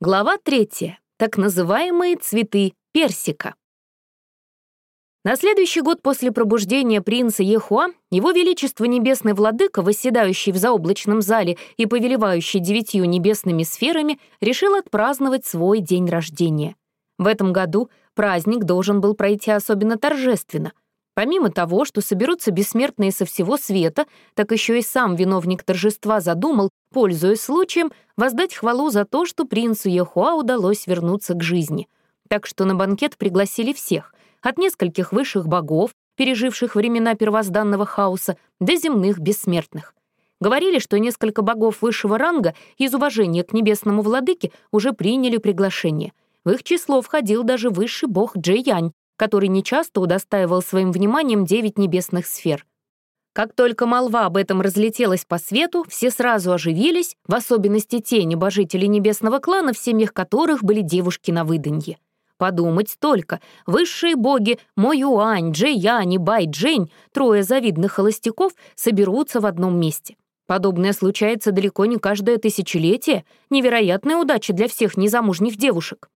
Глава третья. Так называемые цветы персика. На следующий год после пробуждения принца Ехуа его величество небесный владыка, восседающий в заоблачном зале и повелевающий девятью небесными сферами, решил отпраздновать свой день рождения. В этом году праздник должен был пройти особенно торжественно. Помимо того, что соберутся бессмертные со всего света, так еще и сам виновник торжества задумал, пользуясь случаем, воздать хвалу за то, что принцу Ехуа удалось вернуться к жизни. Так что на банкет пригласили всех, от нескольких высших богов, переживших времена первозданного хаоса, до земных бессмертных. Говорили, что несколько богов высшего ранга из уважения к небесному владыке уже приняли приглашение. В их число входил даже высший бог Джей-Янь, который нечасто удостаивал своим вниманием девять небесных сфер. Как только молва об этом разлетелась по свету, все сразу оживились, в особенности те небожители небесного клана, в семьях которых были девушки на выданье. Подумать только, высшие боги Мо Юань, Джей Янь и Бай Джень, трое завидных холостяков, соберутся в одном месте. Подобное случается далеко не каждое тысячелетие, невероятная удача для всех незамужних девушек.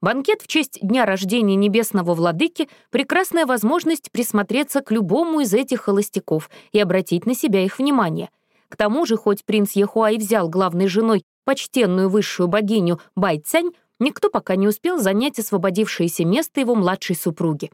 Банкет в честь дня рождения небесного владыки — прекрасная возможность присмотреться к любому из этих холостяков и обратить на себя их внимание. К тому же, хоть принц Яхуа и взял главной женой почтенную высшую богиню Байцянь, никто пока не успел занять освободившееся место его младшей супруги.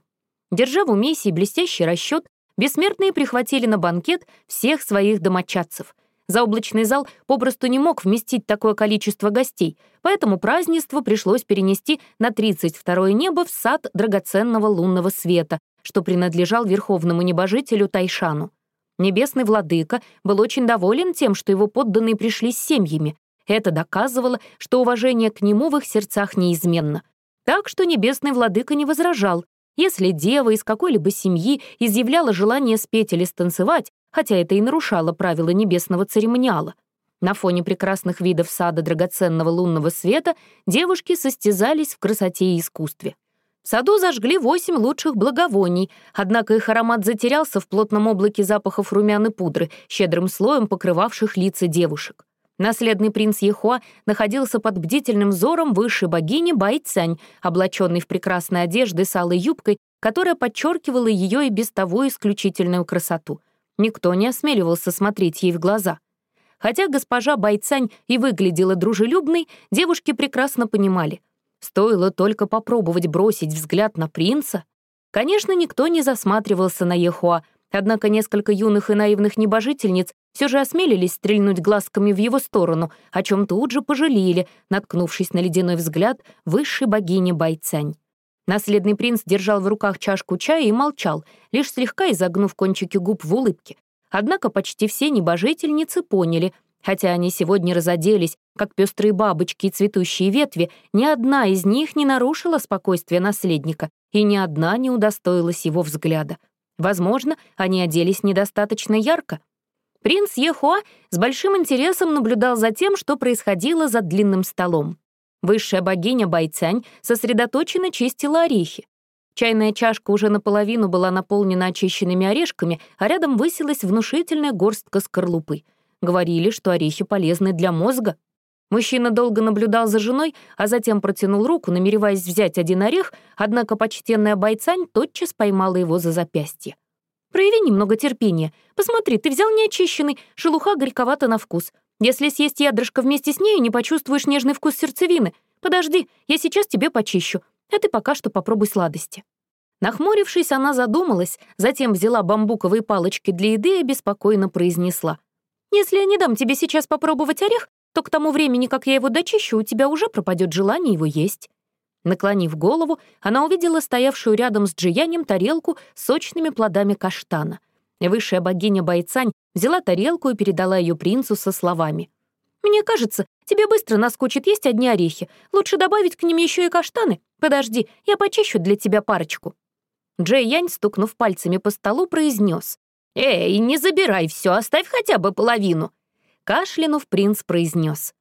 Держа в уме сей блестящий расчет, бессмертные прихватили на банкет всех своих домочадцев — Заоблачный зал попросту не мог вместить такое количество гостей, поэтому празднество пришлось перенести на 32-е небо в сад драгоценного лунного света, что принадлежал верховному небожителю Тайшану. Небесный владыка был очень доволен тем, что его подданные пришли с семьями. Это доказывало, что уважение к нему в их сердцах неизменно. Так что небесный владыка не возражал. Если дева из какой-либо семьи изъявляла желание спеть или станцевать, хотя это и нарушало правила небесного церемониала. На фоне прекрасных видов сада драгоценного лунного света девушки состязались в красоте и искусстве. В саду зажгли восемь лучших благовоний, однако их аромат затерялся в плотном облаке запахов румяной пудры, щедрым слоем покрывавших лица девушек. Наследный принц Ехуа находился под бдительным взором высшей богини Байцянь, облаченной в прекрасной одежды с алой юбкой, которая подчеркивала ее и без того исключительную красоту. Никто не осмеливался смотреть ей в глаза. Хотя госпожа Байцань и выглядела дружелюбной, девушки прекрасно понимали. Стоило только попробовать бросить взгляд на принца. Конечно, никто не засматривался на Ехуа, однако несколько юных и наивных небожительниц все же осмелились стрельнуть глазками в его сторону, о чем тут же пожалели, наткнувшись на ледяной взгляд высшей богини Байцань. Наследный принц держал в руках чашку чая и молчал, лишь слегка изогнув кончики губ в улыбке. Однако почти все небожительницы поняли, хотя они сегодня разоделись, как пестрые бабочки и цветущие ветви, ни одна из них не нарушила спокойствие наследника, и ни одна не удостоилась его взгляда. Возможно, они оделись недостаточно ярко. Принц Ехуа с большим интересом наблюдал за тем, что происходило за длинным столом. Высшая богиня Байцянь сосредоточенно чистила орехи. Чайная чашка уже наполовину была наполнена очищенными орешками, а рядом высилась внушительная горстка скорлупы. Говорили, что орехи полезны для мозга. Мужчина долго наблюдал за женой, а затем протянул руку, намереваясь взять один орех, однако почтенная Байцань тотчас поймала его за запястье. «Прояви немного терпения. Посмотри, ты взял неочищенный, шелуха горьковата на вкус. Если съесть ядрышко вместе с нею, не почувствуешь нежный вкус сердцевины. Подожди, я сейчас тебе почищу, а ты пока что попробуй сладости». Нахмурившись, она задумалась, затем взяла бамбуковые палочки для еды и беспокойно произнесла. «Если я не дам тебе сейчас попробовать орех, то к тому времени, как я его дочищу, у тебя уже пропадет желание его есть». Наклонив голову, она увидела стоявшую рядом с Джиянем тарелку с сочными плодами каштана. Высшая богиня Байцань взяла тарелку и передала ее принцу со словами. «Мне кажется, тебе быстро наскучит есть одни орехи. Лучше добавить к ним еще и каштаны. Подожди, я почищу для тебя парочку». Джей Янь, стукнув пальцами по столу, произнес. «Эй, не забирай все, оставь хотя бы половину». Кашлянув, принц произнес.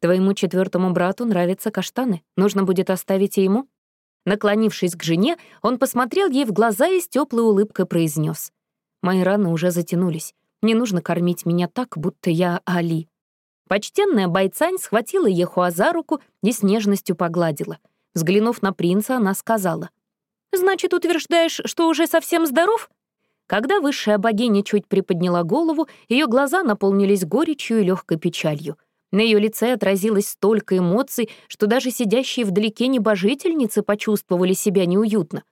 «Твоему четвертому брату нравятся каштаны. Нужно будет оставить и ему?» Наклонившись к жене, он посмотрел ей в глаза и с теплой улыбкой произнес. Мои раны уже затянулись. Не нужно кормить меня так, будто я Али. Почтенная Байцань схватила Ехуа за руку и с нежностью погладила. Взглянув на принца, она сказала, «Значит, утверждаешь, что уже совсем здоров?» Когда высшая богиня чуть приподняла голову, ее глаза наполнились горечью и легкой печалью. На ее лице отразилось столько эмоций, что даже сидящие вдалеке небожительницы почувствовали себя неуютно.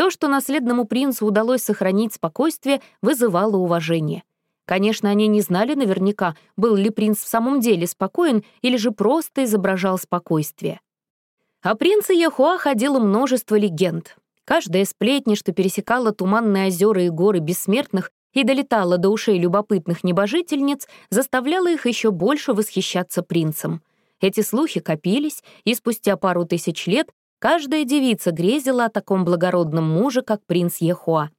То, что наследному принцу удалось сохранить спокойствие, вызывало уважение. Конечно, они не знали наверняка, был ли принц в самом деле спокоен или же просто изображал спокойствие. О принце Яхуа ходило множество легенд. Каждая сплетня, что пересекала туманные озера и горы бессмертных и долетала до ушей любопытных небожительниц, заставляла их еще больше восхищаться принцем. Эти слухи копились, и спустя пару тысяч лет каждая девица грезила о таком благородном муже, как принц Ехуа.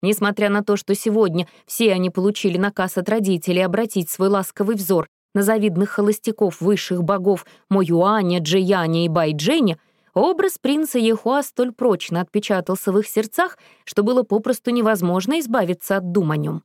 Несмотря на то, что сегодня все они получили наказ от родителей обратить свой ласковый взор на завидных холостяков высших богов Моюаня, Джияня и Байдженя, Образ принца Ехуа столь прочно отпечатался в их сердцах, что было попросту невозможно избавиться от дум о нем.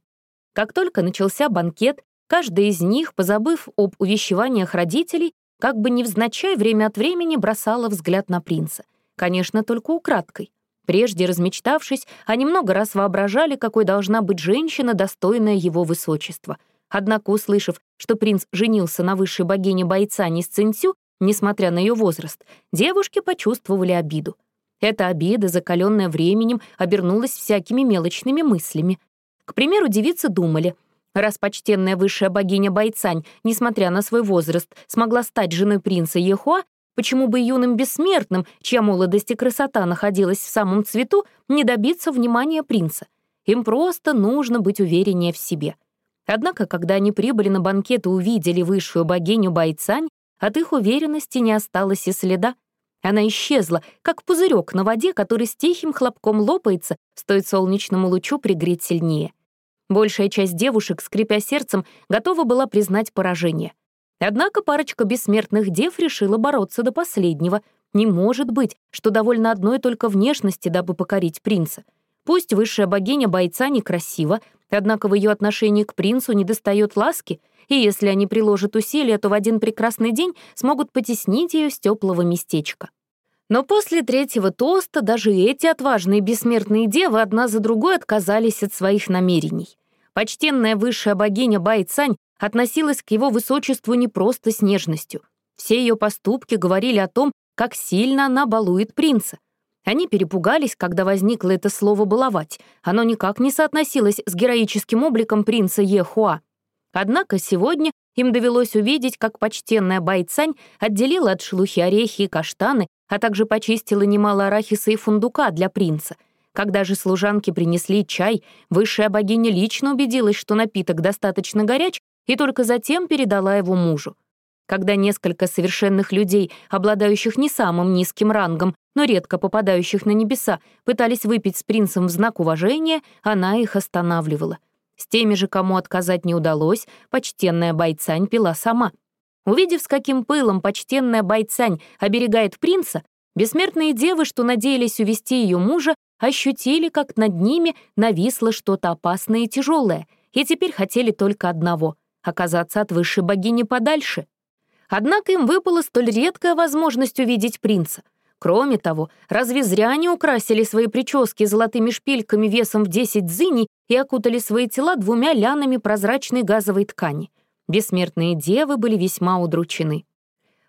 Как только начался банкет, каждый из них, позабыв об увещеваниях родителей, как бы невзначай время от времени бросала взгляд на принца. Конечно, только украдкой. Прежде размечтавшись, они много раз воображали, какой должна быть женщина, достойная его высочества. Однако, услышав, что принц женился на высшей богине Байцани с Цинцю, Несмотря на ее возраст, девушки почувствовали обиду. Эта обида, закаленная временем, обернулась всякими мелочными мыслями. К примеру, девицы думали, раз почтенная высшая богиня Байцань, несмотря на свой возраст, смогла стать женой принца Ехуа, почему бы юным бессмертным, чья молодость и красота находилась в самом цвету, не добиться внимания принца? Им просто нужно быть увереннее в себе. Однако, когда они прибыли на банкет и увидели высшую богиню Байцань, от их уверенности не осталось и следа. Она исчезла, как пузырек на воде, который с тихим хлопком лопается, стоит солнечному лучу пригреть сильнее. Большая часть девушек, скрипя сердцем, готова была признать поражение. Однако парочка бессмертных дев решила бороться до последнего. Не может быть, что довольно одной только внешности, дабы покорить принца. Пусть высшая богиня бойца некрасива, однако в ее отношении к принцу недостает ласки — и если они приложат усилия, то в один прекрасный день смогут потеснить ее с теплого местечка. Но после третьего тоста даже эти отважные бессмертные девы одна за другой отказались от своих намерений. Почтенная высшая богиня Байцань относилась к его высочеству не просто с нежностью. Все ее поступки говорили о том, как сильно она балует принца. Они перепугались, когда возникло это слово «баловать». Оно никак не соотносилось с героическим обликом принца Ехуа. Однако сегодня им довелось увидеть, как почтенная Байцань отделила от шелухи орехи и каштаны, а также почистила немало арахиса и фундука для принца. Когда же служанки принесли чай, высшая богиня лично убедилась, что напиток достаточно горяч, и только затем передала его мужу. Когда несколько совершенных людей, обладающих не самым низким рангом, но редко попадающих на небеса, пытались выпить с принцем в знак уважения, она их останавливала — с теми же, кому отказать не удалось, почтенная Байцань пила сама. Увидев, с каким пылом почтенная Байцань оберегает принца, бессмертные девы, что надеялись увести ее мужа, ощутили, как над ними нависло что-то опасное и тяжелое, и теперь хотели только одного — оказаться от высшей богини подальше. Однако им выпала столь редкая возможность увидеть принца. Кроме того, разве зря они украсили свои прически золотыми шпильками весом в 10 дзыней и окутали свои тела двумя лянами прозрачной газовой ткани? Бессмертные девы были весьма удручены.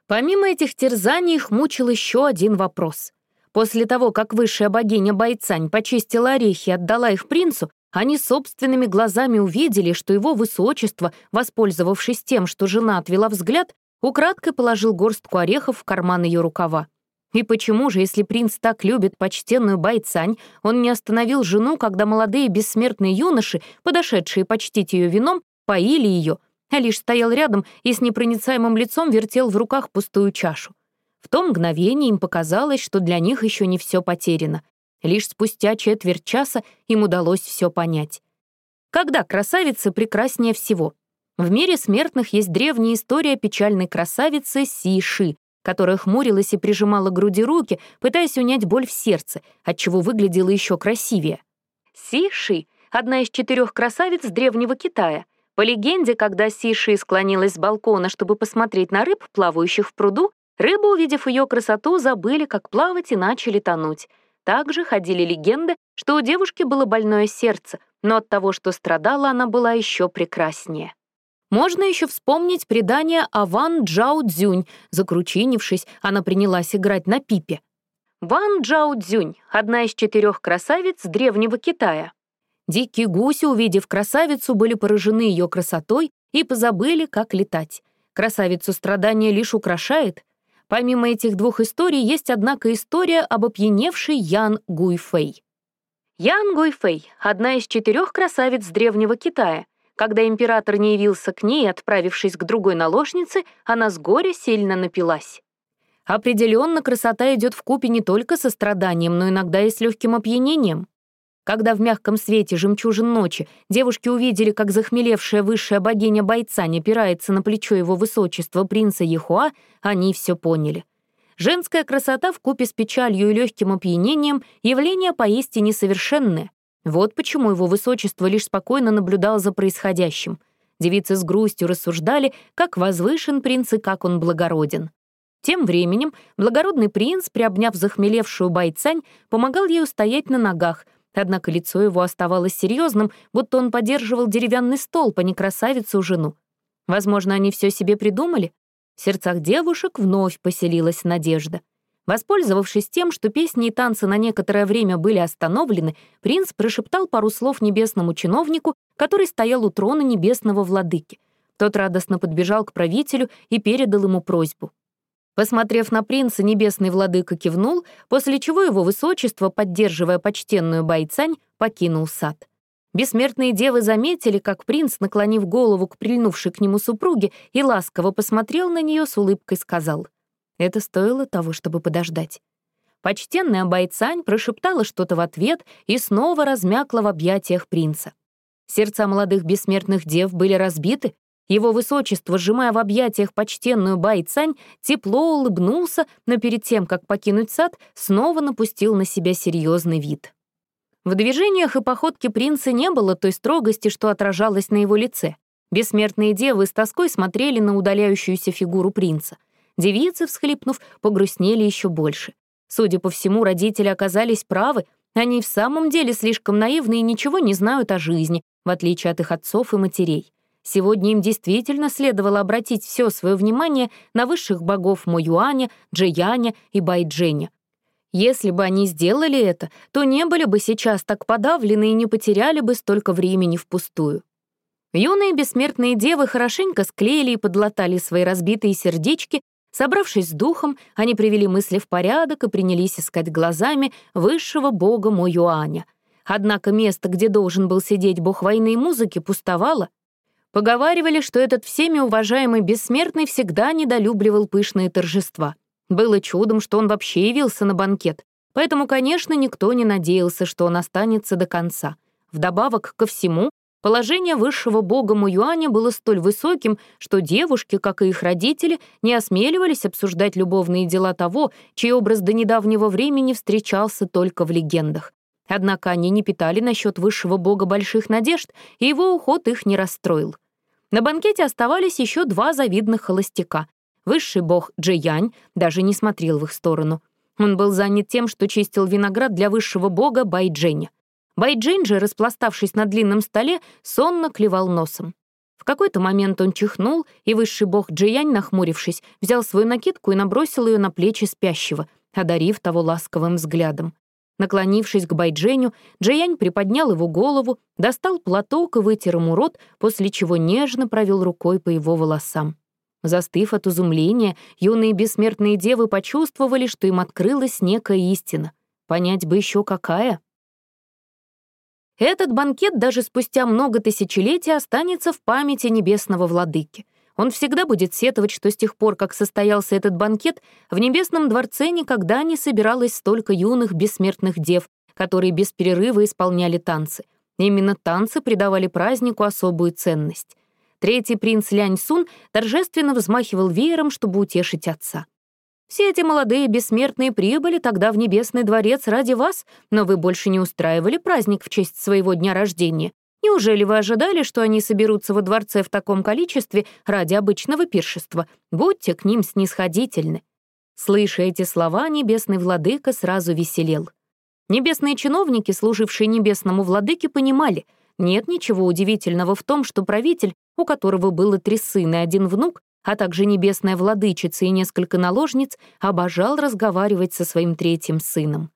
Помимо этих терзаний их мучил еще один вопрос. После того, как высшая богиня Байцань почистила орехи и отдала их принцу, они собственными глазами увидели, что его высочество, воспользовавшись тем, что жена отвела взгляд, украдкой положил горстку орехов в карман ее рукава. И почему же, если принц так любит почтенную Байцань, он не остановил жену, когда молодые бессмертные юноши, подошедшие почтить ее вином, поили ее, а лишь стоял рядом и с непроницаемым лицом вертел в руках пустую чашу? В том мгновении им показалось, что для них еще не все потеряно. Лишь спустя четверть часа им удалось все понять. Когда красавица прекраснее всего? В мире смертных есть древняя история печальной красавицы Сиши, которая хмурилась и прижимала к груди руки, пытаясь унять боль в сердце, отчего выглядела еще красивее. Си Ши — одна из четырех красавиц древнего Китая. По легенде, когда Сиши склонилась с балкона, чтобы посмотреть на рыб, плавающих в пруду, рыбы, увидев ее красоту, забыли, как плавать и начали тонуть. Также ходили легенды, что у девушки было больное сердце, но от того, что страдала, она была еще прекраснее. Можно еще вспомнить предание о Ван Джао Цзюнь. Закручинившись, она принялась играть на пипе. Ван Джао Цзюнь — одна из четырех красавиц древнего Китая. Дикие гуси, увидев красавицу, были поражены ее красотой и позабыли, как летать. Красавицу страдания лишь украшает. Помимо этих двух историй есть, однако, история об опьяневшей Ян Гуйфэй. Ян Гуйфэй — одна из четырех красавиц древнего Китая. Когда император не явился к ней, отправившись к другой наложнице, она с горя сильно напилась. Определенно, красота идет в купе не только со страданием, но иногда и с легким опьянением. Когда в мягком свете жемчужин ночи девушки увидели, как захмелевшая высшая богиня Байцань опирается на плечо его высочества принца Ехуа, они все поняли. Женская красота в купе с печалью и легким опьянением — явление поистине совершенное. Вот почему его высочество лишь спокойно наблюдал за происходящим. Девицы с грустью рассуждали, как возвышен принц и как он благороден. Тем временем благородный принц, приобняв захмелевшую Байцань, помогал ей устоять на ногах, Однако лицо его оставалось серьезным, будто он поддерживал деревянный стол по некрасавицу жену. Возможно, они все себе придумали? В сердцах девушек вновь поселилась надежда. Воспользовавшись тем, что песни и танцы на некоторое время были остановлены, принц прошептал пару слов небесному чиновнику, который стоял у трона небесного владыки. Тот радостно подбежал к правителю и передал ему просьбу. Посмотрев на принца, небесный владыка кивнул, после чего его высочество, поддерживая почтенную бойцань, покинул сад. Бессмертные девы заметили, как принц, наклонив голову к прильнувшей к нему супруге и ласково посмотрел на нее с улыбкой, сказал, «Это стоило того, чтобы подождать». Почтенная бойцань прошептала что-то в ответ и снова размякла в объятиях принца. Сердца молодых бессмертных дев были разбиты, его высочество, сжимая в объятиях почтенную Байцань, тепло улыбнулся, но перед тем, как покинуть сад, снова напустил на себя серьезный вид. В движениях и походке принца не было той строгости, что отражалось на его лице. Бессмертные девы с тоской смотрели на удаляющуюся фигуру принца. Девицы, всхлипнув, погрустнели еще больше. Судя по всему, родители оказались правы, они в самом деле слишком наивны и ничего не знают о жизни, в отличие от их отцов и матерей. Сегодня им действительно следовало обратить все свое внимание на высших богов Моюаня, Джияня и Байдженя. Если бы они сделали это, то не были бы сейчас так подавлены и не потеряли бы столько времени впустую. Юные бессмертные девы хорошенько склеили и подлатали свои разбитые сердечки, Собравшись с духом, они привели мысли в порядок и принялись искать глазами высшего бога Моюаня. Однако место, где должен был сидеть бог войны и музыки, пустовало, Поговаривали, что этот всеми уважаемый бессмертный всегда недолюбливал пышные торжества. Было чудом, что он вообще явился на банкет. Поэтому, конечно, никто не надеялся, что он останется до конца. Вдобавок ко всему, положение высшего бога Муюаня было столь высоким, что девушки, как и их родители, не осмеливались обсуждать любовные дела того, чей образ до недавнего времени встречался только в легендах. Однако они не питали насчет высшего бога больших надежд, и его уход их не расстроил. На банкете оставались еще два завидных холостяка. Высший бог Джиянь даже не смотрел в их сторону. Он был занят тем, что чистил виноград для высшего бога Байджэня. Байджэнь же, распластавшись на длинном столе, сонно клевал носом. В какой-то момент он чихнул, и высший бог Джиянь, нахмурившись, взял свою накидку и набросил ее на плечи спящего, одарив того ласковым взглядом. Наклонившись к Байдженю, Джиянь приподнял его голову, достал платок и вытер ему рот, после чего нежно провел рукой по его волосам. Застыв от изумления, юные бессмертные девы почувствовали, что им открылась некая истина. Понять бы еще какая. Этот банкет даже спустя много тысячелетий останется в памяти небесного владыки. Он всегда будет сетовать, что с тех пор, как состоялся этот банкет, в Небесном дворце никогда не собиралось столько юных бессмертных дев, которые без перерыва исполняли танцы. Именно танцы придавали празднику особую ценность. Третий принц Лянь Сун торжественно взмахивал веером, чтобы утешить отца. «Все эти молодые бессмертные прибыли тогда в Небесный дворец ради вас, но вы больше не устраивали праздник в честь своего дня рождения. Неужели вы ожидали, что они соберутся во дворце в таком количестве ради обычного пиршества? Будьте к ним снисходительны». Слыша эти слова, небесный владыка сразу веселел. Небесные чиновники, служившие небесному владыке, понимали, нет ничего удивительного в том, что правитель, у которого было три сына и один внук, а также небесная владычица и несколько наложниц, обожал разговаривать со своим третьим сыном.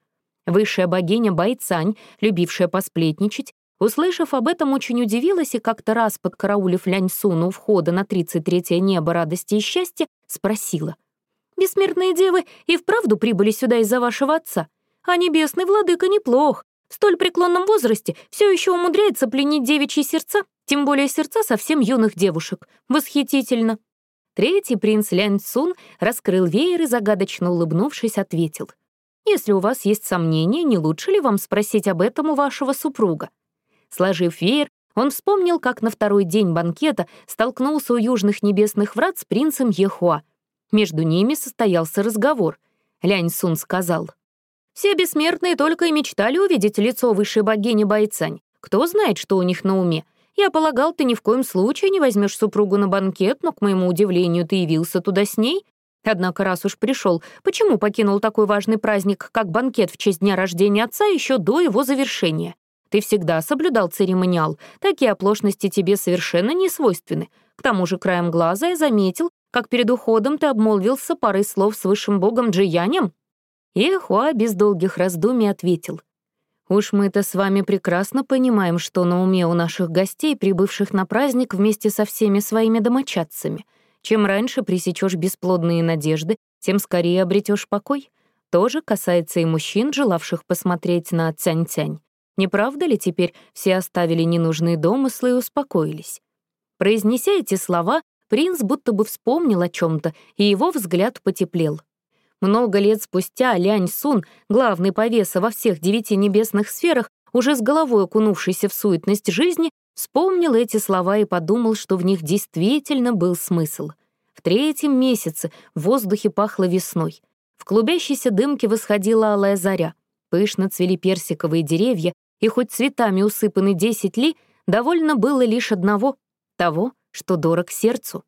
Высшая богиня Байцань, любившая посплетничать, услышав об этом, очень удивилась и как-то раз, подкараулив Лянь Суну у входа на 33-е небо радости и счастья, спросила. «Бессмертные девы и вправду прибыли сюда из-за вашего отца? А небесный владыка неплох. В столь преклонном возрасте все еще умудряется пленить девичьи сердца, тем более сердца совсем юных девушек. Восхитительно!» Третий принц Лян Цун раскрыл веер и, загадочно улыбнувшись, ответил. «Если у вас есть сомнения, не лучше ли вам спросить об этом у вашего супруга?» Сложив веер, он вспомнил, как на второй день банкета столкнулся у южных небесных врат с принцем Ехуа. Между ними состоялся разговор. Лянь Сун сказал, «Все бессмертные только и мечтали увидеть лицо высшей богини Байцань. Кто знает, что у них на уме? Я полагал, ты ни в коем случае не возьмешь супругу на банкет, но, к моему удивлению, ты явился туда с ней. Однако, раз уж пришел, почему покинул такой важный праздник, как банкет в честь дня рождения отца еще до его завершения? Ты всегда соблюдал церемониал, такие оплошности тебе совершенно не свойственны. К тому же краем глаза я заметил, как перед уходом ты обмолвился парой слов с высшим богом Джиянем. И Хуа без долгих раздумий ответил. Уж мы-то с вами прекрасно понимаем, что на уме у наших гостей, прибывших на праздник вместе со всеми своими домочадцами. Чем раньше пресечешь бесплодные надежды, тем скорее обретешь покой. Тоже касается и мужчин, желавших посмотреть на Цянь-Цянь. Не правда ли теперь все оставили ненужные домыслы и успокоились? Произнеся эти слова, принц будто бы вспомнил о чем то и его взгляд потеплел. Много лет спустя Лянь Сун, главный повеса во всех девяти небесных сферах, уже с головой окунувшийся в суетность жизни, вспомнил эти слова и подумал, что в них действительно был смысл. В третьем месяце в воздухе пахло весной. В клубящейся дымке восходила алая заря. Пышно цвели персиковые деревья, и хоть цветами усыпаны десять ли, довольно было лишь одного — того, что дорог сердцу.